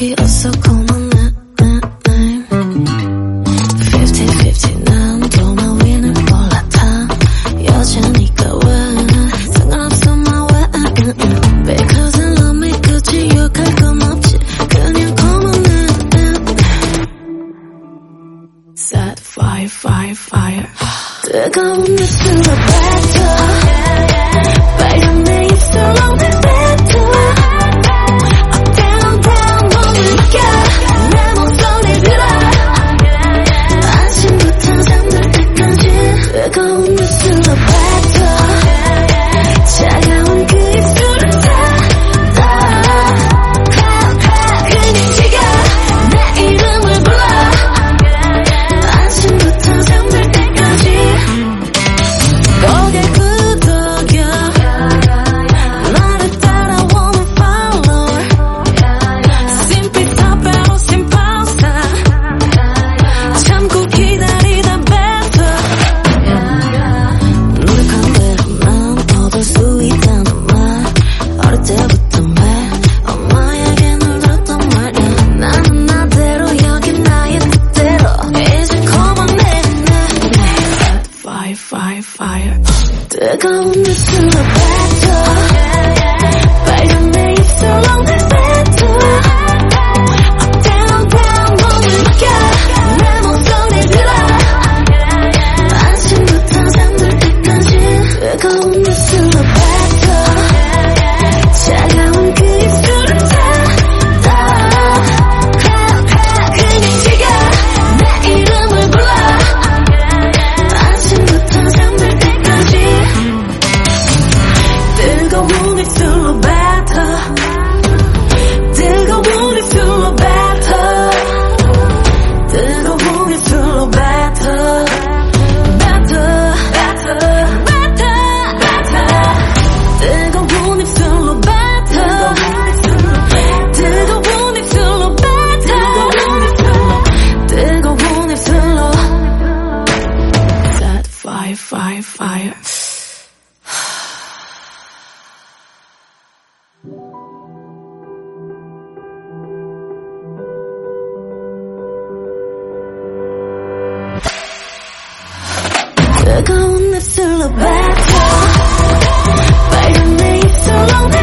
could also call my na na name. 50-50 난 도마 위는 몰랐다. 여자니까 왜 상관없어 my way. Because I love me 굳이 욕할 건 없지. 그냥 call my na Set fire fire fire. 뜨거운 내 술로 뱉어. Miss in the back. fire, fire, fire. They're going the back door. fire, fire. Took on the silhouette, fighting me so long.